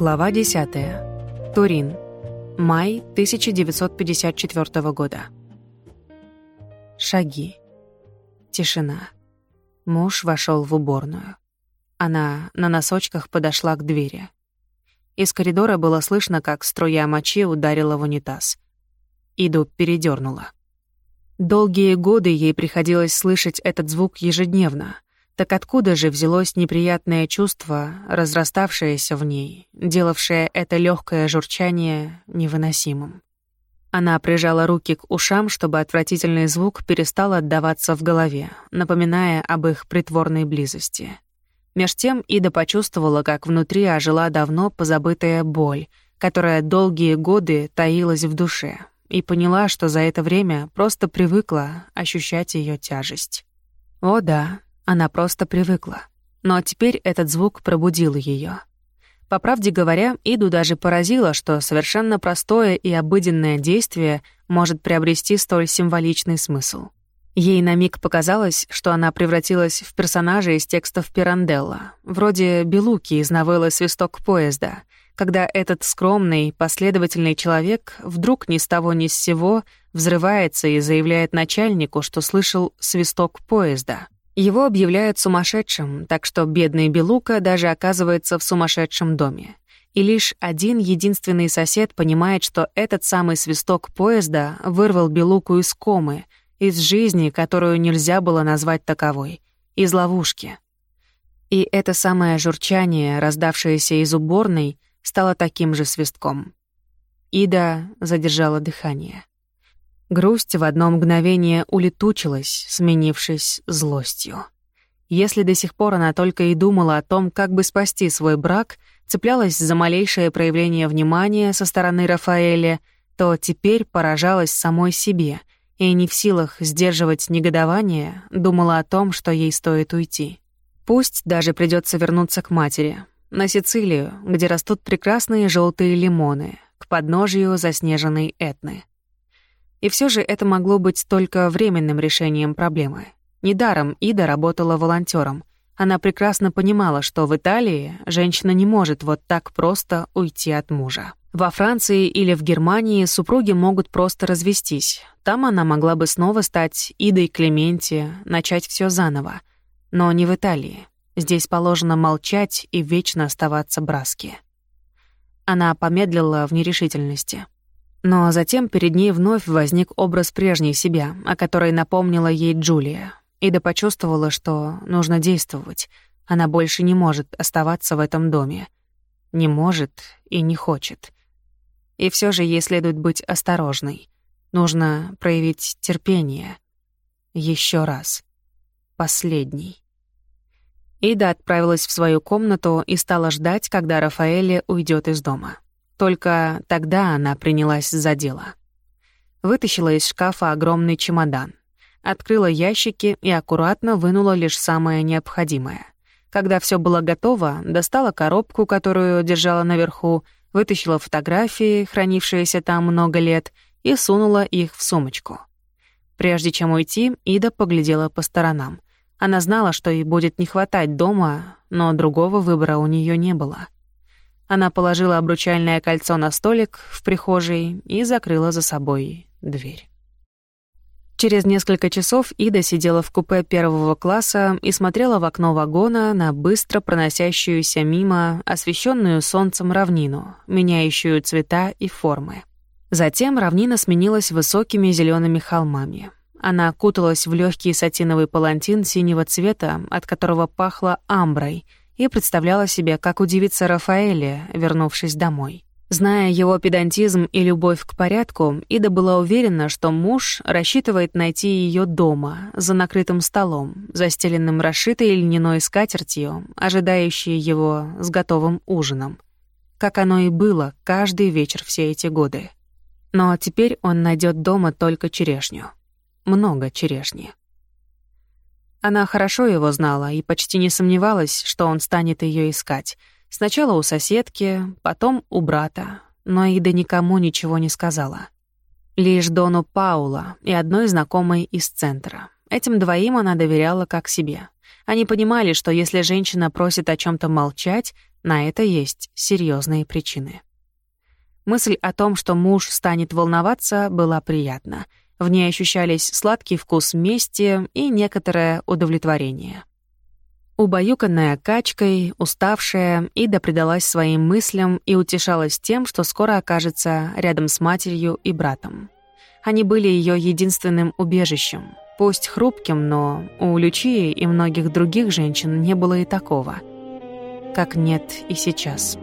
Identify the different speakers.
Speaker 1: Глава 10. Турин. Май 1954 года. Шаги. Тишина. Муж вошел в уборную. Она на носочках подошла к двери. Из коридора было слышно, как струя мочи ударила в унитаз. Иду передернула. Долгие годы ей приходилось слышать этот звук ежедневно — так откуда же взялось неприятное чувство, разраставшееся в ней, делавшее это легкое журчание невыносимым? Она прижала руки к ушам, чтобы отвратительный звук перестал отдаваться в голове, напоминая об их притворной близости. Меж тем Ида почувствовала, как внутри ожила давно позабытая боль, которая долгие годы таилась в душе, и поняла, что за это время просто привыкла ощущать ее тяжесть. О да, она просто привыкла. Но теперь этот звук пробудил ее. По правде говоря, Иду даже поразило, что совершенно простое и обыденное действие может приобрести столь символичный смысл. Ей на миг показалось, что она превратилась в персонажа из текстов Пиранделла, вроде Белуки из новеллы «Свисток поезда», когда этот скромный, последовательный человек вдруг ни с того ни с сего взрывается и заявляет начальнику, что слышал свисток поезда — его объявляют сумасшедшим, так что бедный Белука даже оказывается в сумасшедшем доме. И лишь один единственный сосед понимает, что этот самый свисток поезда вырвал Белуку из комы, из жизни, которую нельзя было назвать таковой, из ловушки. И это самое журчание, раздавшееся из уборной, стало таким же свистком. Ида задержала дыхание. Грусть в одно мгновение улетучилась, сменившись злостью. Если до сих пор она только и думала о том, как бы спасти свой брак, цеплялась за малейшее проявление внимания со стороны Рафаэля, то теперь поражалась самой себе и не в силах сдерживать негодование, думала о том, что ей стоит уйти. Пусть даже придется вернуться к матери, на Сицилию, где растут прекрасные желтые лимоны, к подножию заснеженной Этны. И все же это могло быть только временным решением проблемы. Недаром Ида работала волонтером. Она прекрасно понимала, что в Италии женщина не может вот так просто уйти от мужа. Во Франции или в Германии супруги могут просто развестись. Там она могла бы снова стать Идой Клементи, начать все заново. Но не в Италии. Здесь положено молчать и вечно оставаться браски. Она помедлила в нерешительности. Но затем перед ней вновь возник образ прежней себя, о которой напомнила ей Джулия. Ида почувствовала, что нужно действовать. Она больше не может оставаться в этом доме. Не может и не хочет. И все же ей следует быть осторожной. Нужно проявить терпение. Еще раз. Последний. Ида отправилась в свою комнату и стала ждать, когда Рафаэле уйдет из дома. Только тогда она принялась за дело. Вытащила из шкафа огромный чемодан, открыла ящики и аккуратно вынула лишь самое необходимое. Когда все было готово, достала коробку, которую держала наверху, вытащила фотографии, хранившиеся там много лет, и сунула их в сумочку. Прежде чем уйти, Ида поглядела по сторонам. Она знала, что ей будет не хватать дома, но другого выбора у нее не было — она положила обручальное кольцо на столик в прихожей и закрыла за собой дверь. Через несколько часов Ида сидела в купе первого класса и смотрела в окно вагона на быстро проносящуюся мимо освещенную солнцем равнину, меняющую цвета и формы. Затем равнина сменилась высокими зелеными холмами. Она окуталась в легкий сатиновый палантин синего цвета, от которого пахло амброй — и представляла себе, как удивится Рафаэле, вернувшись домой. Зная его педантизм и любовь к порядку, Ида была уверена, что муж рассчитывает найти ее дома, за накрытым столом, застеленным расшитой льняной скатертью, ожидающей его с готовым ужином. Как оно и было каждый вечер все эти годы. Но теперь он найдет дома только черешню. Много черешни. Она хорошо его знала и почти не сомневалась, что он станет ее искать. Сначала у соседки, потом у брата, но Ида никому ничего не сказала. Лишь Дону Паула и одной знакомой из центра. Этим двоим она доверяла как себе. Они понимали, что если женщина просит о чем то молчать, на это есть серьезные причины. Мысль о том, что муж станет волноваться, была приятна. В ней ощущались сладкий вкус мести и некоторое удовлетворение. Убаюканная качкой, уставшая, Ида предалась своим мыслям и утешалась тем, что скоро окажется рядом с матерью и братом. Они были ее единственным убежищем. Пусть хрупким, но у Лючии и многих других женщин не было и такого. Как нет и сейчас.